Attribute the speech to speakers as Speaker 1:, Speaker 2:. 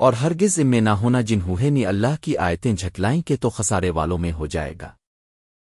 Speaker 1: اور ہرگز ام میں نہ ہونا جنہوں نے نی اللہ کی آیتیں جھٹلائیں کہ تو خسارے والوں میں ہو جائے گا۔